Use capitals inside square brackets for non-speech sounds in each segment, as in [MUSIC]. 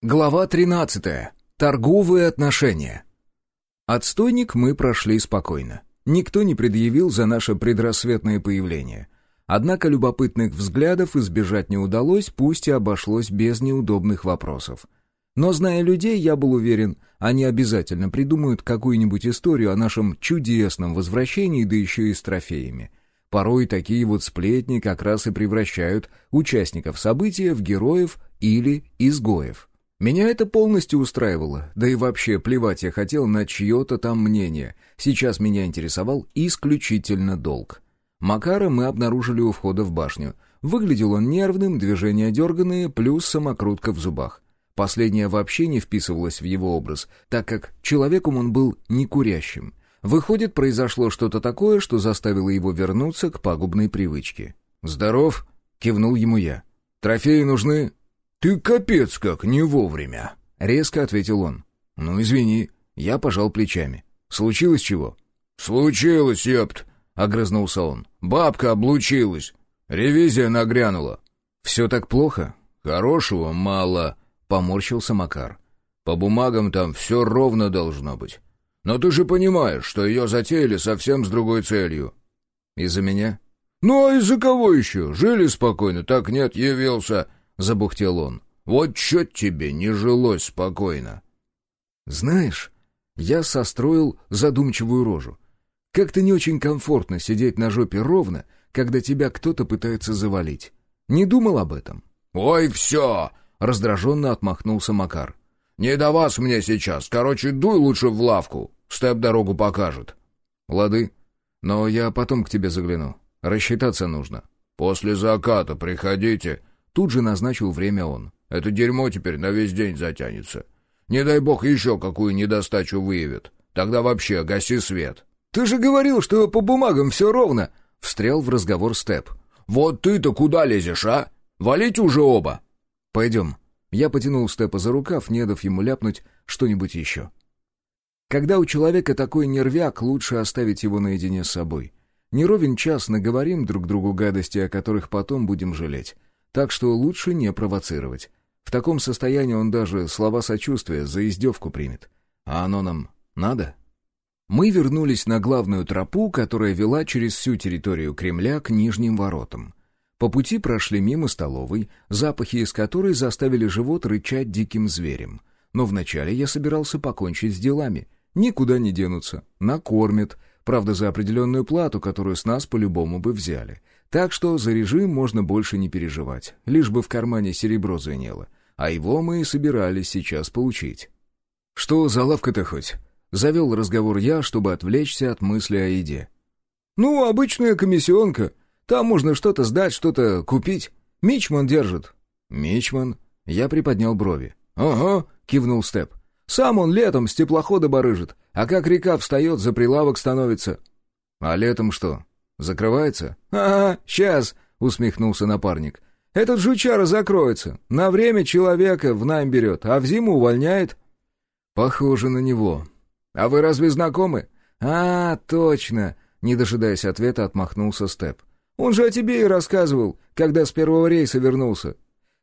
Глава 13. Торговые отношения. Отстойник мы прошли спокойно. Никто не предъявил за наше предрассветное появление. Однако любопытных взглядов избежать не удалось, пусть и обошлось без неудобных вопросов. Но, зная людей, я был уверен, они обязательно придумают какую-нибудь историю о нашем чудесном возвращении, да еще и с трофеями. Порой такие вот сплетни как раз и превращают участников события в героев или изгоев. Меня это полностью устраивало, да и вообще плевать я хотел на чье-то там мнение. Сейчас меня интересовал исключительно долг. Макара мы обнаружили у входа в башню. Выглядел он нервным, движения дерганные, плюс самокрутка в зубах. Последнее вообще не вписывалось в его образ, так как человеком он был не курящим. Выходит, произошло что-то такое, что заставило его вернуться к пагубной привычке. «Здоров!» — кивнул ему я. «Трофеи нужны?» «Ты капец как не вовремя!» — резко ответил он. «Ну, извини». Я пожал плечами. «Случилось чего?» «Случилось, епт!» — огрызнулся он. «Бабка облучилась. Ревизия нагрянула». «Все так плохо?» «Хорошего мало», — поморщился Макар. «По бумагам там все ровно должно быть. Но ты же понимаешь, что ее затеяли совсем с другой целью». «Из-за меня?» «Ну а из-за кого еще? Жили спокойно, так нет, явился. — забухтел он. «Вот чё тебе не жилось спокойно?» «Знаешь...» Я состроил задумчивую рожу. «Как-то не очень комфортно сидеть на жопе ровно, когда тебя кто-то пытается завалить. Не думал об этом?» «Ой, все!» — раздраженно отмахнулся Макар. «Не до вас мне сейчас. Короче, дуй лучше в лавку. Степ дорогу покажет». «Лады. Но я потом к тебе загляну. Рассчитаться нужно». «После заката приходите», Тут же назначил время он. «Это дерьмо теперь на весь день затянется. Не дай бог еще какую недостачу выявит. Тогда вообще гаси свет». «Ты же говорил, что по бумагам все ровно!» — встрял в разговор Степ. «Вот ты-то куда лезешь, а? Валить уже оба!» «Пойдем». Я потянул Степа за рукав, не дав ему ляпнуть что-нибудь еще. Когда у человека такой нервяк, лучше оставить его наедине с собой. Не ровен час наговорим друг другу гадости, о которых потом будем жалеть так что лучше не провоцировать. В таком состоянии он даже слова сочувствия за издевку примет. А оно нам надо? Мы вернулись на главную тропу, которая вела через всю территорию Кремля к Нижним воротам. По пути прошли мимо столовой, запахи из которой заставили живот рычать диким зверем. Но вначале я собирался покончить с делами. Никуда не денутся, накормят, правда за определенную плату, которую с нас по-любому бы взяли. Так что за режим можно больше не переживать, лишь бы в кармане серебро звенело. А его мы и собирались сейчас получить. «Что за лавка-то хоть?» — завел разговор я, чтобы отвлечься от мысли о еде. «Ну, обычная комиссионка. Там можно что-то сдать, что-то купить. Мичман держит». «Мичман?» — я приподнял брови. «Ага», — кивнул Степ. «Сам он летом с теплохода барыжит, а как река встает, за прилавок становится». «А летом что, Закрывается? «Ага, сейчас», — усмехнулся напарник. «Этот жучара закроется. На время человека в найм берет, а в зиму увольняет». «Похоже на него. А вы разве знакомы?» «А, точно!» — не дожидаясь ответа, отмахнулся Степ. «Он же о тебе и рассказывал, когда с первого рейса вернулся.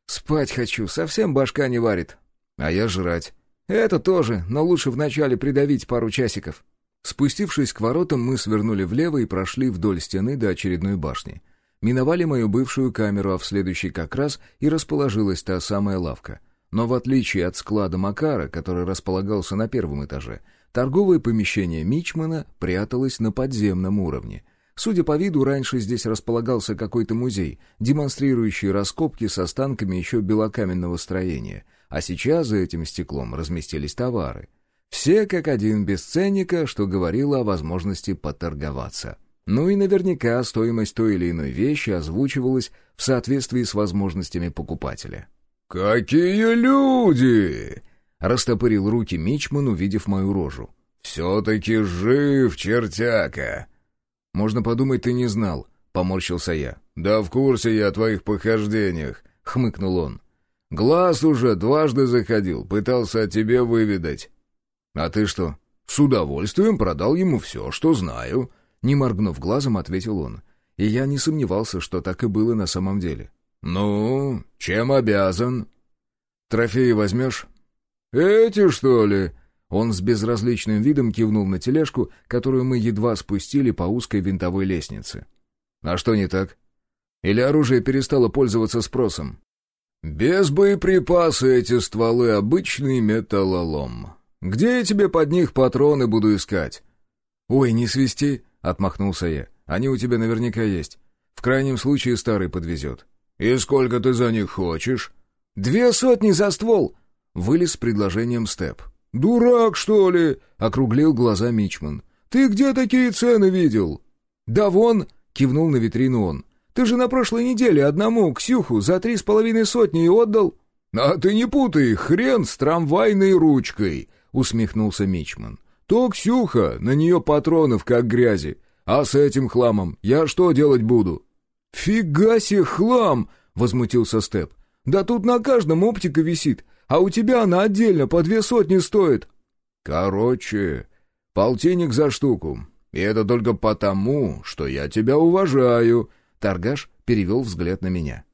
Спать хочу, совсем башка не варит». «А я жрать». «Это тоже, но лучше вначале придавить пару часиков». Спустившись к воротам, мы свернули влево и прошли вдоль стены до очередной башни. Миновали мою бывшую камеру, а в следующей как раз и расположилась та самая лавка. Но в отличие от склада Макара, который располагался на первом этаже, торговое помещение Мичмана пряталось на подземном уровне. Судя по виду, раньше здесь располагался какой-то музей, демонстрирующий раскопки с останками еще белокаменного строения, а сейчас за этим стеклом разместились товары — все как один без ценника, что говорило о возможности поторговаться. Ну и наверняка стоимость той или иной вещи озвучивалась в соответствии с возможностями покупателя. «Какие люди!» — растопырил руки Мичман, увидев мою рожу. «Все-таки жив, чертяка!» «Можно подумать, ты не знал», — поморщился я. «Да в курсе я о твоих похождениях», — хмыкнул он. «Глаз уже дважды заходил, пытался о тебе выведать». «А ты что?» «С удовольствием продал ему все, что знаю», — не моргнув глазом, ответил он. И я не сомневался, что так и было на самом деле. «Ну, чем обязан?» «Трофеи возьмешь?» «Эти, что ли?» Он с безразличным видом кивнул на тележку, которую мы едва спустили по узкой винтовой лестнице. «А что не так? Или оружие перестало пользоваться спросом?» «Без боеприпаса эти стволы — обычный металлолом. Где я тебе под них патроны буду искать?» «Ой, не свисти!» — отмахнулся я. «Они у тебя наверняка есть. В крайнем случае старый подвезет». «И сколько ты за них хочешь?» «Две сотни за ствол!» — вылез с предложением Степ. «Дурак, что ли?» — округлил глаза Мичман. «Ты где такие цены видел?» «Да вон!» — кивнул на витрину он. «Ты же на прошлой неделе одному, Ксюху, за три с половиной сотни и отдал?» «А ты не путай, хрен с трамвайной ручкой!» — усмехнулся Мичман. «То Ксюха, на нее патронов как грязи. А с этим хламом я что делать буду?» «Фига себе хлам!» — возмутился Степ. «Да тут на каждом оптика висит а у тебя она отдельно по две сотни стоит». «Короче, полтинник за штуку. И это только потому, что я тебя уважаю». Торгаш перевел взгляд на меня.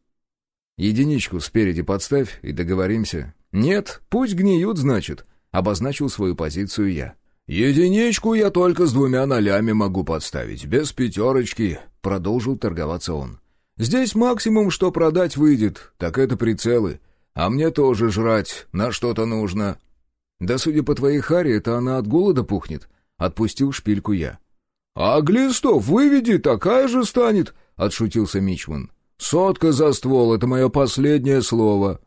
«Единичку спереди подставь и договоримся». «Нет, пусть гниют, значит», — обозначил свою позицию я. «Единичку я только с двумя нолями могу подставить, без пятерочки», — продолжил торговаться он. «Здесь максимум, что продать выйдет, так это прицелы. А мне тоже жрать на что-то нужно». «Да судя по твоей харе, это она от голода пухнет», — отпустил шпильку я. «А глистов выведи, такая же станет», — отшутился Мичман. «Сотка за ствол — это мое последнее слово».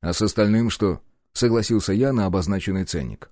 «А с остальным что?» — согласился я на обозначенный ценник.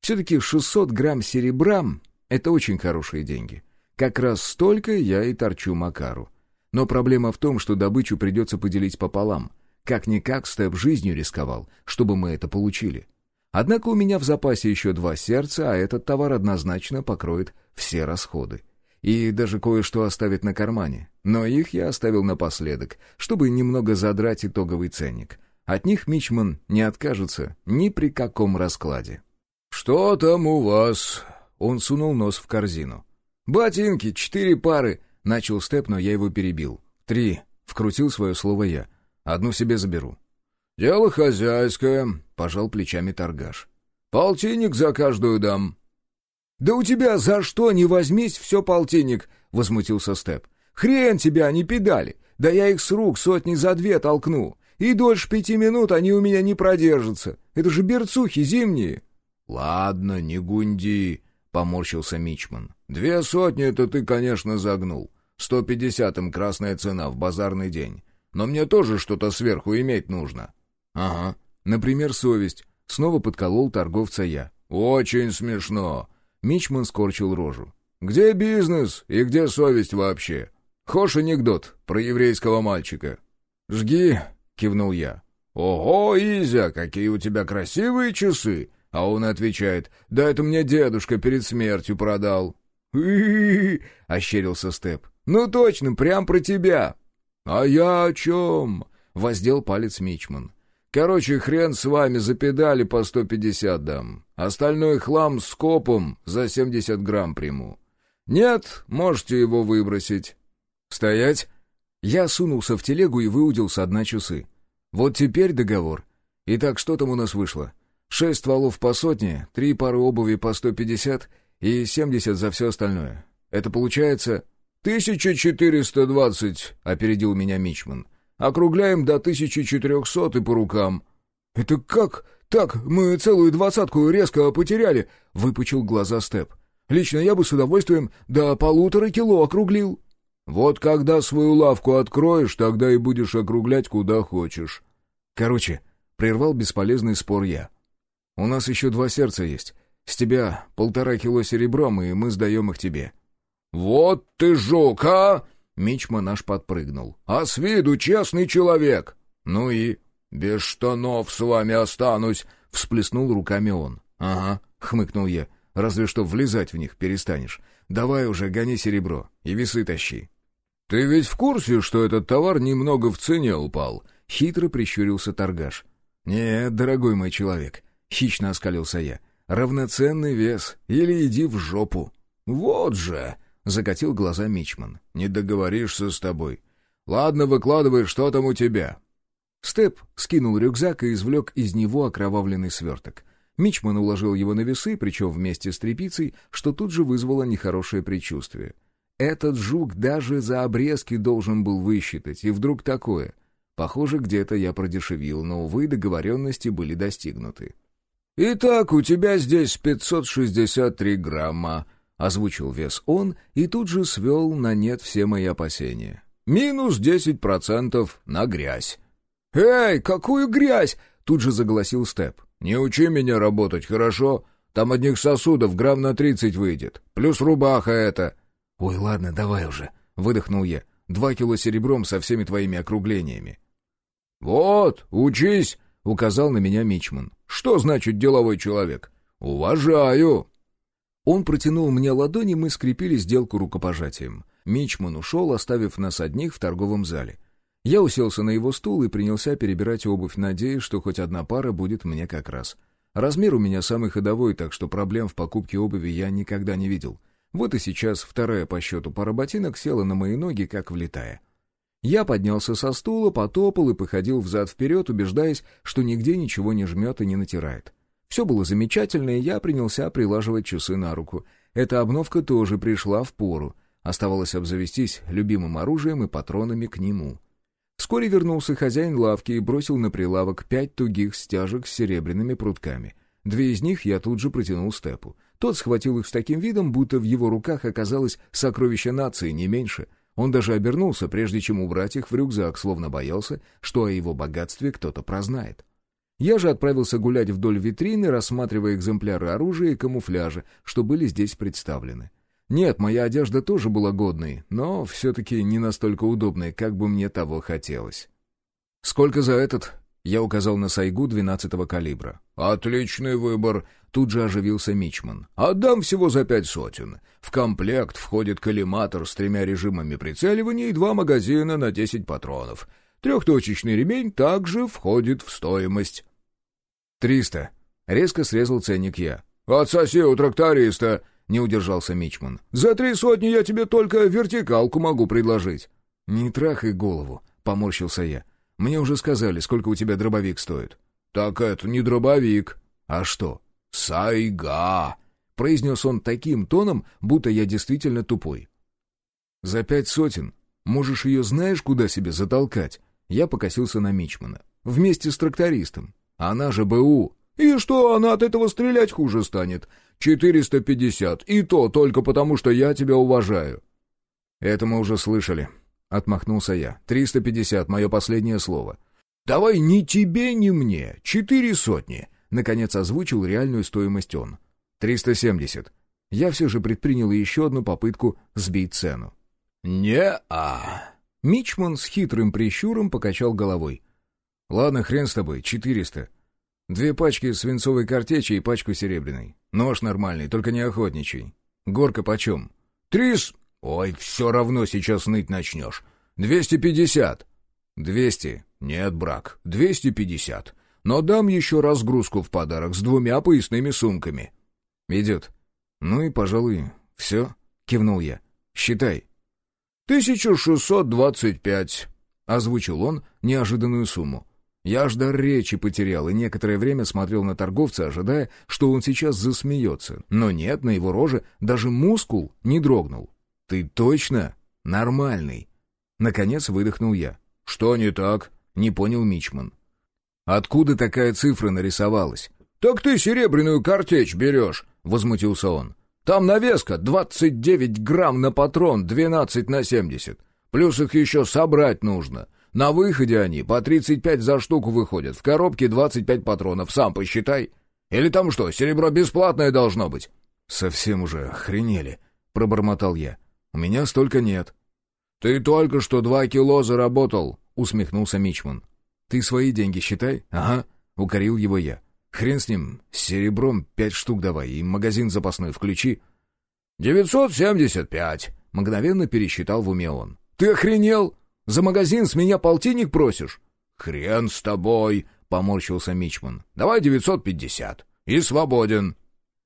«Все-таки 600 грамм серебра — это очень хорошие деньги. Как раз столько я и торчу Макару. Но проблема в том, что добычу придется поделить пополам. Как-никак Степ жизнью рисковал, чтобы мы это получили. Однако у меня в запасе еще два сердца, а этот товар однозначно покроет все расходы. И даже кое-что оставит на кармане. Но их я оставил напоследок, чтобы немного задрать итоговый ценник. От них Мичман не откажется ни при каком раскладе. «Что там у вас?» Он сунул нос в корзину. «Ботинки, четыре пары!» — начал Степ, но я его перебил. «Три!» — вкрутил свое слово я. Одну себе заберу». «Дело хозяйское», — пожал плечами торгаш. «Полтинник за каждую дам». «Да у тебя за что не возьмись все полтинник», — возмутился Степ. «Хрен тебя, не педали! Да я их с рук сотни за две толкну, и дольше пяти минут они у меня не продержатся. Это же берцухи зимние». «Ладно, не гунди», — поморщился Мичман. «Две сотни это ты, конечно, загнул. Сто пятьдесят им красная цена в базарный день. Но мне тоже что-то сверху иметь нужно». «Ага. Например, совесть». Снова подколол торговца я. «Очень смешно». Мичман скорчил рожу. «Где бизнес и где совесть вообще? Хошь анекдот про еврейского мальчика?» «Жги», — кивнул я. «Ого, Изя, какие у тебя красивые часы!» А он отвечает, «Да это мне дедушка перед смертью продал». Ощерился Степ. «Ну точно, прям про тебя!» «А я о чем?» — воздел палец Мичман. «Короче, хрен с вами за педали по сто пятьдесят дам. Остальной хлам с копом за семьдесят грамм приму. Нет, можете его выбросить». «Стоять!» Я сунулся в телегу и выудил со дна часы. «Вот теперь договор. Итак, что там у нас вышло? Шесть стволов по сотне, три пары обуви по сто пятьдесят и семьдесят за все остальное. Это получается «Тысяча четыреста двадцать», — опередил меня Мичман. «Округляем до тысячи четырехсот и по рукам». «Это как? Так, мы целую двадцатку резко потеряли», — выпучил глаза Степ. «Лично я бы с удовольствием до полутора кило округлил». «Вот когда свою лавку откроешь, тогда и будешь округлять куда хочешь». «Короче», — прервал бесполезный спор я. «У нас еще два сердца есть. С тебя полтора кило серебром, и мы сдаем их тебе». «Вот ты жук, а!» Мичман аж подпрыгнул. «А с виду честный человек!» «Ну и...» «Без штанов с вами останусь!» — всплеснул руками он. «Ага», — хмыкнул я. «Разве что влезать в них перестанешь. Давай уже гони серебро и весы тащи». «Ты ведь в курсе, что этот товар немного в цене упал?» — хитро прищурился торгаш. «Нет, дорогой мой человек», — хищно оскалился я. «Равноценный вес. Или иди в жопу». «Вот же!» — закатил глаза Мичман. «Не договоришься с тобой. Ладно, выкладывай, что там у тебя». Степ скинул рюкзак и извлек из него окровавленный сверток. Мичман уложил его на весы, причем вместе с тряпицей, что тут же вызвало нехорошее предчувствие. Этот жук даже за обрезки должен был высчитать, и вдруг такое. Похоже, где-то я продешевил, но, увы, договоренности были достигнуты. «Итак, у тебя здесь 563 грамма», — озвучил вес он и тут же свел на нет все мои опасения. «Минус 10% на грязь». «Эй, какую грязь!» — тут же заголосил Степ. «Не учи меня работать, хорошо? Там одних сосудов грамм на тридцать выйдет. Плюс рубаха это». «Ой, ладно, давай уже», — выдохнул я. «Два кило серебром со всеми твоими округлениями». «Вот, учись», — указал на меня Мичман. «Что значит деловой человек?» «Уважаю». Он протянул мне ладони, мы скрепили сделку рукопожатием. Мичман ушел, оставив нас одних в торговом зале. Я уселся на его стул и принялся перебирать обувь, надеясь, что хоть одна пара будет мне как раз. Размер у меня самый ходовой, так что проблем в покупке обуви я никогда не видел. Вот и сейчас вторая по счету пара ботинок села на мои ноги, как влетая. Я поднялся со стула, потопал и походил взад-вперед, убеждаясь, что нигде ничего не жмет и не натирает. Все было замечательно, и я принялся прилаживать часы на руку. Эта обновка тоже пришла в пору. Оставалось обзавестись любимым оружием и патронами к нему. Вскоре вернулся хозяин лавки и бросил на прилавок пять тугих стяжек с серебряными прутками. Две из них я тут же протянул Степу. Тот схватил их с таким видом, будто в его руках оказалось сокровище нации, не меньше — он даже обернулся, прежде чем убрать их в рюкзак, словно боялся, что о его богатстве кто-то прознает. Я же отправился гулять вдоль витрины, рассматривая экземпляры оружия и камуфляжа, что были здесь представлены. Нет, моя одежда тоже была годной, но все-таки не настолько удобной, как бы мне того хотелось. «Сколько за этот?» Я указал на сайгу 12-го калибра. «Отличный выбор!» Тут же оживился Мичман. «Отдам всего за пять сотен. В комплект входит коллиматор с тремя режимами прицеливания и два магазина на десять патронов. Трехточечный ремень также входит в стоимость». «Триста». Резко срезал ценник я. «Отсоси у тракториста!» — не удержался Мичман. «За три сотни я тебе только вертикалку могу предложить». «Не трахай голову», — поморщился я. Мне уже сказали, сколько у тебя дробовик стоит». «Так это не дробовик». «А что?» «Сайга», — произнес он таким тоном, будто я действительно тупой. «За пять сотен. Можешь ее знаешь, куда себе затолкать?» Я покосился на Мичмана. «Вместе с трактористом. Она же БУ». «И что, она от этого стрелять хуже станет? Четыреста пятьдесят. И то только потому, что я тебя уважаю». «Это мы уже слышали», Отмахнулся я. «Триста пятьдесят, мое последнее слово». «Давай ни тебе, ни мне. Четыре сотни». Наконец озвучил реальную стоимость он. «Триста семьдесят». Я все же предпринял еще одну попытку сбить цену. «Не-а». Мичман с хитрым прищуром покачал головой. «Ладно, хрен с тобой, четыреста. Две пачки свинцовой картечи и пачку серебряной. Нож нормальный, только не охотничий. Горка почем?» «Трис...» «Ой, все равно сейчас ныть начнешь. Двести пятьдесят». «Двести». «Нет, брак, двести пятьдесят. Но дам еще разгрузку в подарок с двумя поясными сумками». «Идет. Ну и, пожалуй, все», — кивнул я. «Считай». «Тысяча шестьсот двадцать пять», — озвучил он неожиданную сумму. Я аж дар речи потерял и некоторое время смотрел на торговца, ожидая, что он сейчас засмеется. Но нет, на его роже даже мускул не дрогнул. «Ты точно нормальный?» Наконец выдохнул я. «Что не так?» — не понял Мичман. «Откуда такая цифра нарисовалась?» «Так ты серебряную картечь берешь!» — возмутился он. «Там навеска 29 грамм на патрон, 12 на 70. Плюс их еще собрать нужно. На выходе они по 35 за штуку выходят, в коробке 25 патронов, сам посчитай. Или там что, серебро бесплатное должно быть?» «Совсем уже охренели», — пробормотал я. У меня столько нет». «Ты только что два кило заработал», — усмехнулся Мичман. «Ты свои деньги считай?» «Ага», — укорил его я. «Хрен с ним, с серебром пять штук давай и магазин запасной включи». «Девятьсот семьдесят пять», — мгновенно пересчитал в уме он. «Ты охренел? За магазин с меня полтинник просишь?» «Хрен с тобой», — поморщился Мичман. «Давай девятьсот пятьдесят. И свободен».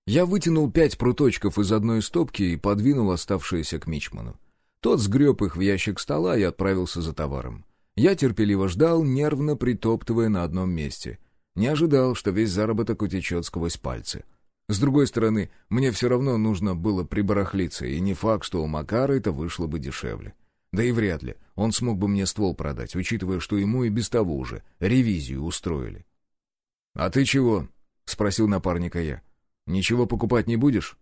Я вытянул пять пруточков из одной стопки и подвинул оставшиеся к Мичману. Тот сгреб их в ящик стола и отправился за товаром. Я терпеливо ждал, нервно притоптывая на одном месте. Не ожидал, что весь заработок утечет сквозь пальцы. С другой стороны, мне все равно нужно было прибарахлиться, и не факт, что у Макара это вышло бы дешевле. Да и вряд ли он смог бы мне ствол продать, учитывая, что ему и без того уже ревизию устроили. «А ты чего?» — спросил напарника я. «Ничего покупать не будешь?»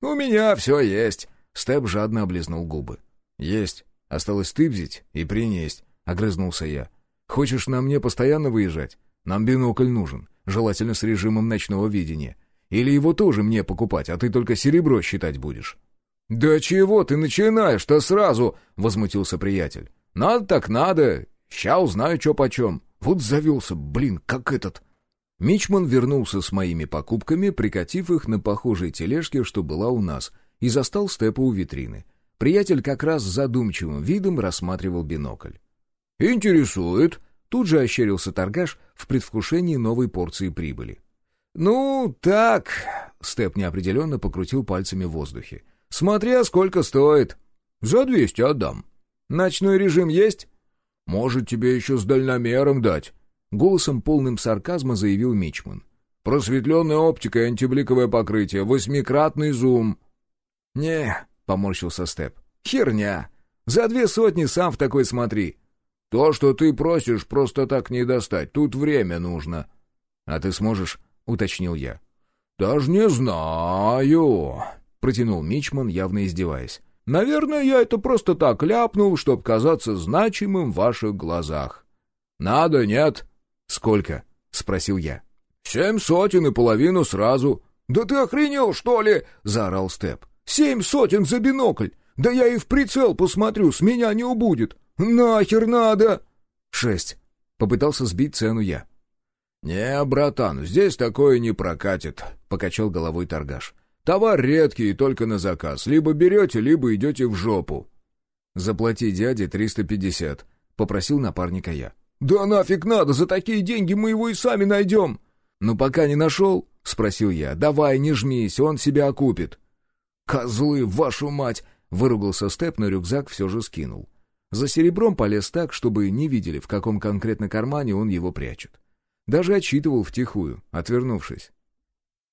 «У меня все есть!» — Степ жадно облизнул губы. «Есть. Осталось тыбзить и принесть», — огрызнулся я. «Хочешь на мне постоянно выезжать? Нам бинокль нужен, желательно с режимом ночного видения. Или его тоже мне покупать, а ты только серебро считать будешь?» «Да чего ты начинаешь-то сразу?» — возмутился приятель. «Надо так надо. Ща узнаю, чё почем. Вот завелся, блин, как этот...» Мичман вернулся с моими покупками, прикатив их на похожей тележке, что была у нас, и застал Степа у витрины. Приятель как раз задумчивым видом рассматривал бинокль. «Интересует», — тут же ощерился торгаш в предвкушении новой порции прибыли. «Ну, так...» — Степ неопределенно покрутил пальцами в воздухе. Смотря сколько стоит. За двести отдам. Ночной режим есть? Может, тебе еще с дальномером дать. Голосом полным сарказма заявил Мичман. Просветленная оптика и антибликовое покрытие, восьмикратный зум. Не, поморщился Степ. Херня. За две сотни сам в такой смотри. То, что ты просишь, просто так не достать. Тут время нужно. А ты сможешь? Уточнил я. Даже не знаю. — протянул Мичман, явно издеваясь. «Наверное, я это просто так ляпнул, чтобы казаться значимым в ваших глазах». «Надо, нет?» «Сколько?» — спросил я. «Семь сотен и половину сразу». «Да ты охренел, что ли?» — заорал Степ. «Семь сотен за бинокль! Да я и в прицел посмотрю, с меня не убудет! Нахер надо!» «Шесть». Попытался сбить цену я. «Не, братан, здесь такое не прокатит», — покачал головой торгаш. Товар редкий и только на заказ. Либо берете, либо идете в жопу». «Заплати дяде 350», — попросил напарника я. «Да нафиг надо, за такие деньги мы его и сами найдем». «Ну, пока не нашел?» — спросил я. «Давай, не жмись, он себя окупит». «Козлы, вашу мать!» — выругался Степ, но рюкзак все же скинул. За серебром полез так, чтобы не видели, в каком конкретно кармане он его прячет. Даже отчитывал втихую, отвернувшись.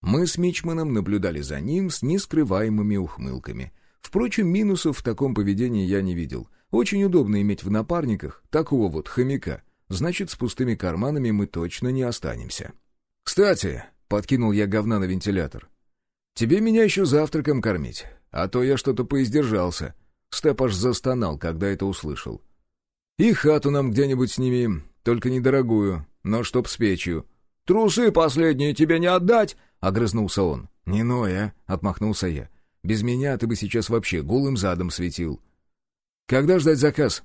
Мы с Мичманом наблюдали за ним с нескрываемыми ухмылками. Впрочем, минусов в таком поведении я не видел. Очень удобно иметь в напарниках такого вот хомяка. Значит, с пустыми карманами мы точно не останемся. «Кстати», — подкинул я говна на вентилятор, — «тебе меня еще завтраком кормить, а то я что-то поиздержался». Степ аж застонал, когда это услышал. «И хату нам где-нибудь снимем, только недорогую, но чтоб с печью». «Трусы последние тебе не отдать?» — огрызнулся он. «Не ной, а!» — отмахнулся я. «Без меня ты бы сейчас вообще голым задом светил». «Когда ждать заказ?»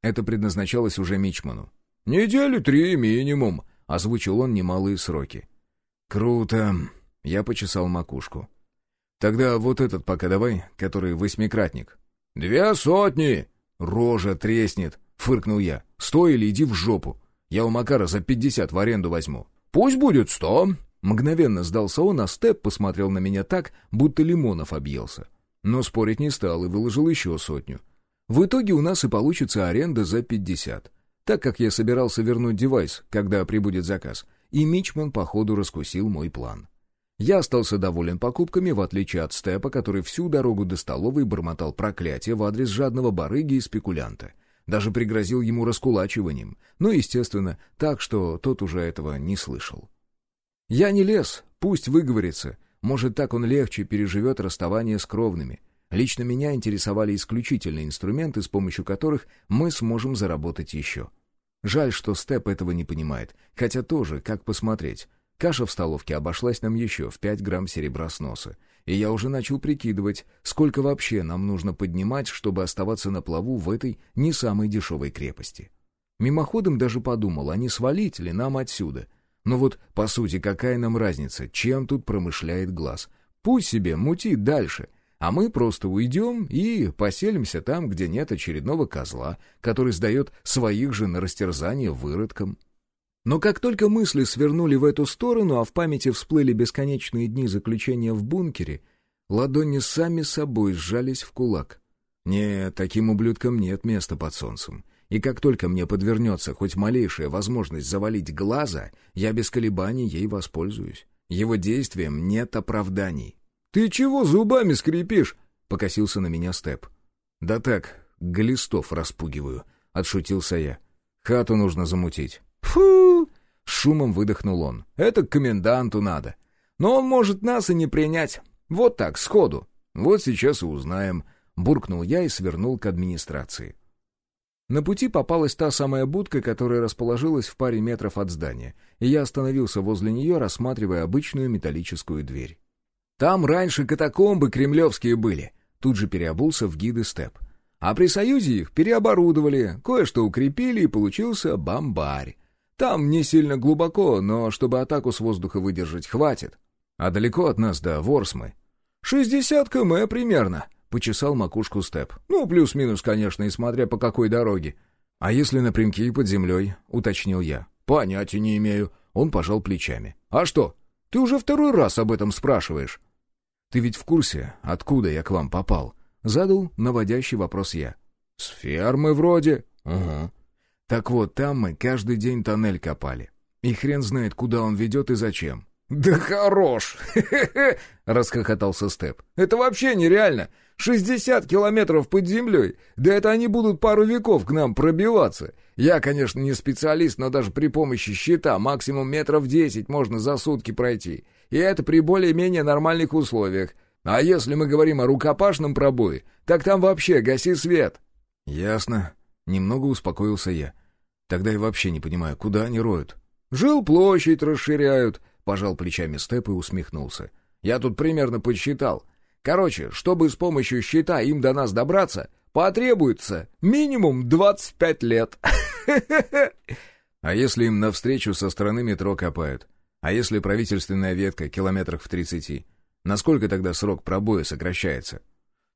Это предназначалось уже Мичману. «Недели три минимум», — озвучил он немалые сроки. «Круто!» — я почесал макушку. «Тогда вот этот пока давай, который восьмикратник». «Две сотни!» «Рожа треснет!» — фыркнул я. «Стой или иди в жопу! Я у Макара за пятьдесят в аренду возьму». «Пусть будет сто!» Мгновенно сдался он, а Степ посмотрел на меня так, будто лимонов объелся. Но спорить не стал и выложил еще сотню. В итоге у нас и получится аренда за пятьдесят. Так как я собирался вернуть девайс, когда прибудет заказ, и Мичман походу раскусил мой план. Я остался доволен покупками, в отличие от Степа, который всю дорогу до столовой бормотал проклятие в адрес жадного барыги и спекулянта. Даже пригрозил ему раскулачиванием, но, естественно, так, что тот уже этого не слышал. Я не лез, пусть выговорится. Может, так он легче переживет расставание с кровными. Лично меня интересовали исключительно инструменты, с помощью которых мы сможем заработать еще. Жаль, что Степ этого не понимает, хотя тоже, как посмотреть. Каша в столовке обошлась нам еще в 5 грамм серебра с носа, и я уже начал прикидывать, сколько вообще нам нужно поднимать, чтобы оставаться на плаву в этой не самой дешевой крепости. Мимоходом даже подумал, а не свалить ли нам отсюда — но вот, по сути, какая нам разница, чем тут промышляет глаз? Пусть себе мутит дальше, а мы просто уйдем и поселимся там, где нет очередного козла, который сдает своих же на растерзание выродкам. Но как только мысли свернули в эту сторону, а в памяти всплыли бесконечные дни заключения в бункере, ладони сами собой сжались в кулак. Нет, таким ублюдкам нет места под солнцем. И как только мне подвернется хоть малейшая возможность завалить глаза, я без колебаний ей воспользуюсь. Его действиям нет оправданий. «Ты чего зубами скрипишь?» — покосился на меня Степ. «Да так, глистов распугиваю», — отшутился я. «Хату нужно замутить». Шумом выдохнул он. «Это к коменданту надо. Но он может нас и не принять. Вот так, сходу». «Вот сейчас и узнаем», — буркнул я и свернул к администрации. На пути попалась та самая будка, которая расположилась в паре метров от здания, и я остановился возле нее, рассматривая обычную металлическую дверь. «Там раньше катакомбы кремлевские были», — тут же переобулся в гиды степ. «А при Союзе их переоборудовали, кое-что укрепили, и получился бомбарь. Там не сильно глубоко, но чтобы атаку с воздуха выдержать, хватит. А далеко от нас до Ворсмы?» «Шестьдесят км примерно», Почесал макушку Степ. «Ну, плюс-минус, конечно, и смотря по какой дороге». «А если напрямки под землей?» — уточнил я. «Понятия не имею». Он пожал плечами. «А что? Ты уже второй раз об этом спрашиваешь». «Ты ведь в курсе, откуда я к вам попал?» — задал наводящий вопрос я. «С фермы вроде». «Угу». «Так вот, там мы каждый день тоннель копали. И хрен знает, куда он ведет и зачем». «Да хорош!» [LAUGHS] — расхохотался Степ. «Это вообще нереально. Шестьдесят километров под землей. Да это они будут пару веков к нам пробиваться. Я, конечно, не специалист, но даже при помощи щита максимум метров десять можно за сутки пройти. И это при более-менее нормальных условиях. А если мы говорим о рукопашном пробое, так там вообще гаси свет». «Ясно». Немного успокоился я. «Тогда я вообще не понимаю, куда они роют?» «Жилплощадь расширяют», — пожал плечами Степ и усмехнулся. «Я тут примерно подсчитал. Короче, чтобы с помощью щита им до нас добраться, потребуется минимум 25 лет. [LAUGHS] А если им навстречу со стороны метро копают? А если правительственная ветка километрах в 30? Насколько тогда срок пробоя сокращается?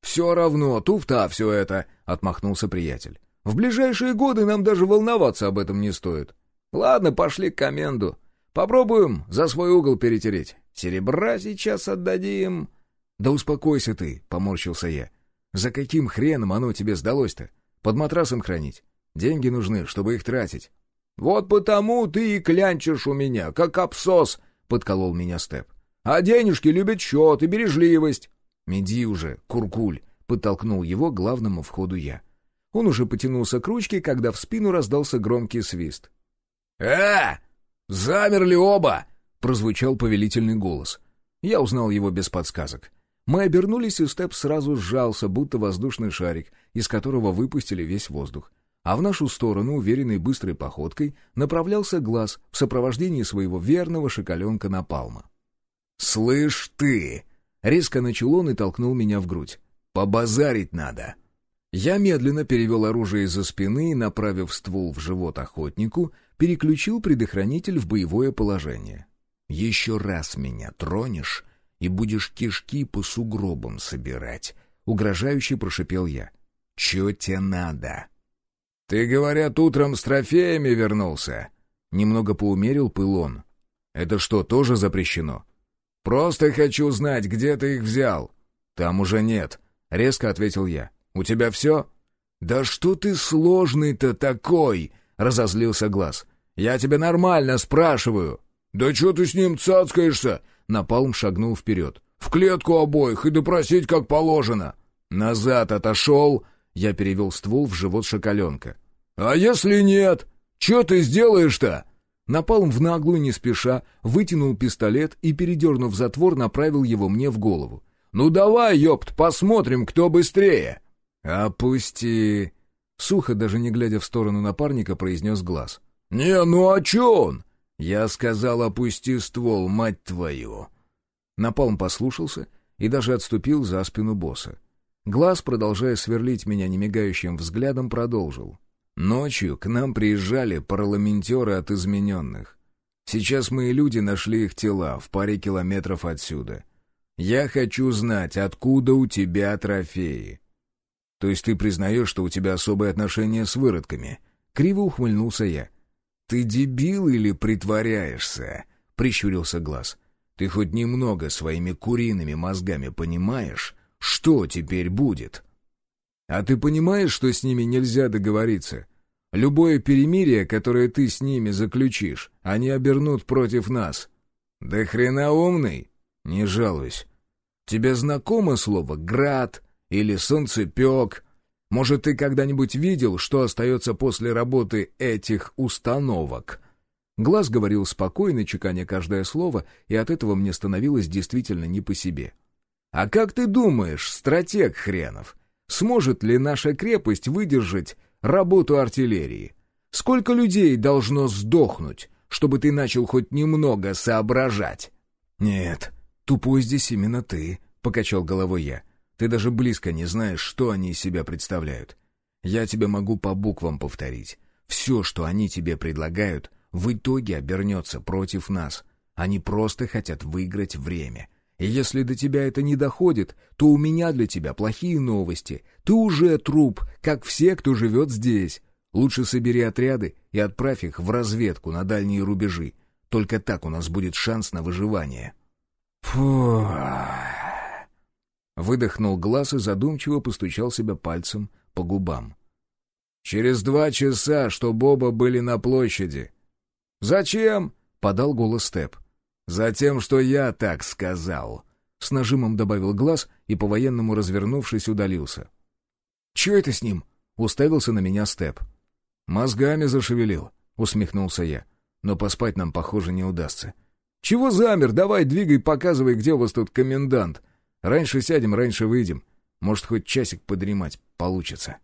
«Все равно, туфта все это», — отмахнулся приятель. «В ближайшие годы нам даже волноваться об этом не стоит. Ладно, пошли к коменду. Попробуем за свой угол перетереть. Серебра сейчас отдадим». «Да успокойся ты», — поморщился я. «За каким хреном оно тебе сдалось-то? Под матрасом хранить? Деньги нужны, чтобы их тратить». «Вот потому ты и клянчишь у меня, как абсос», — подколол меня Степ. «А денежки любят счет и бережливость». «Меди уже, куркуль», — подтолкнул его главному входу я. Он уже потянулся к ручке, когда в спину раздался громкий свист. «Э! Замерли оба!» — прозвучал повелительный голос. Я узнал его без подсказок. Мы обернулись, и Степ сразу сжался, будто воздушный шарик, из которого выпустили весь воздух. А в нашу сторону, уверенной быстрой походкой, направлялся глаз в сопровождении своего верного шоколенка Напалма. «Слышь ты!» — резко начал он и толкнул меня в грудь. «Побазарить надо!» Я медленно перевел оружие из-за спины и, направив ствол в живот охотнику, переключил предохранитель в боевое положение. «Еще раз меня тронешь, и будешь кишки по сугробам собирать», — угрожающе прошипел я. «Че тебе надо?» «Ты, говорят, утром с трофеями вернулся?» Немного поумерил пыл он. «Это что, тоже запрещено?» «Просто хочу знать, где ты их взял». «Там уже нет», — резко ответил я. «У тебя все?» «Да что ты сложный-то такой?» — разозлился Глаз. «Я тебя нормально спрашиваю». «Да что ты с ним цацкаешься?» Напалм шагнул вперед. «В клетку обоих и допросить как положено!» «Назад отошел!» Я перевел ствол в живот шоколенка. «А если нет? Че ты сделаешь-то?» Напалм в наглую не спеша, вытянул пистолет и, передернув затвор, направил его мне в голову. «Ну давай, ёпт, посмотрим, кто быстрее!» «Опусти!» Сухо, даже не глядя в сторону напарника, произнес глаз. «Не, ну а чё он?» «Я сказал, опусти ствол, мать твою!» Напалм послушался и даже отступил за спину босса. Глаз, продолжая сверлить меня немигающим взглядом, продолжил. «Ночью к нам приезжали парламентеры от измененных. Сейчас мои люди нашли их тела в паре километров отсюда. Я хочу знать, откуда у тебя трофеи». «То есть ты признаешь, что у тебя особые отношения с выродками?» Криво ухмыльнулся я. «Ты дебил или притворяешься?» — прищурился глаз. «Ты хоть немного своими куриными мозгами понимаешь, что теперь будет?» «А ты понимаешь, что с ними нельзя договориться? Любое перемирие, которое ты с ними заключишь, они обернут против нас». «Да хрена умный!» «Не жалуюсь. Тебе знакомо слово «град» или «солнцепек»?» Может, ты когда-нибудь видел, что остается после работы этих установок?» Глаз говорил спокойно, чеканя каждое слово, и от этого мне становилось действительно не по себе. «А как ты думаешь, стратег хренов, сможет ли наша крепость выдержать работу артиллерии? Сколько людей должно сдохнуть, чтобы ты начал хоть немного соображать?» «Нет, тупой здесь именно ты», — покачал головой я. Ты даже близко не знаешь, что они из себя представляют. Я тебе могу по буквам повторить. Все, что они тебе предлагают, в итоге обернется против нас. Они просто хотят выиграть время. И если до тебя это не доходит, то у меня для тебя плохие новости. Ты уже труп, как все, кто живет здесь. Лучше собери отряды и отправь их в разведку на дальние рубежи. Только так у нас будет шанс на выживание. Фу. Выдохнул глаз и задумчиво постучал себя пальцем по губам. «Через два часа, что Боба были на площади». «Зачем?» — подал голос Степ. «Затем, что я так сказал». С нажимом добавил глаз и, по-военному развернувшись, удалился. «Чё это с ним?» — уставился на меня Степ. «Мозгами зашевелил», — усмехнулся я. «Но поспать нам, похоже, не удастся». «Чего замер? Давай, двигай, показывай, где у вас тут комендант. Раньше сядем, раньше выйдем. Может, хоть часик подремать получится.